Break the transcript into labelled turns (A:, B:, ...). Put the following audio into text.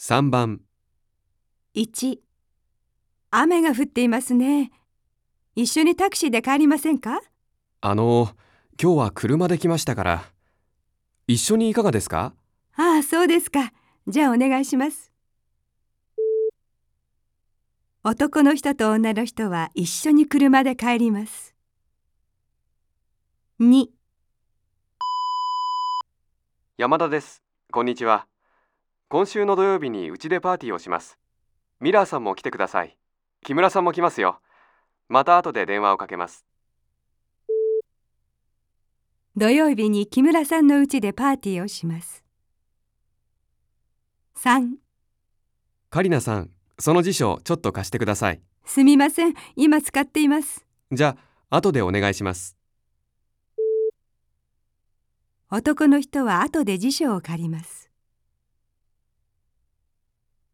A: 3番、
B: 1雨が降っていますね。一緒にタクシーで帰りませんか？
A: あの、今日は車で来ましたから、一緒にいかがですか？
B: ああ、そうですか。じゃあお願いします。男の人と女の人は一緒に車で帰ります。2
A: 山田です。こんにちは。今週の土曜日にうちでパーティーをします。ミラーさんも来てください。木村さんも来ますよ。また後で電話をかけます。
B: 土曜日に木村さんの家でパーティーをします。3
A: カリナさん、その辞書ちょっと貸してください。
B: すみません。今使っています。
A: じゃあ、後でお願いします。
B: 男の人は後で辞書を借ります。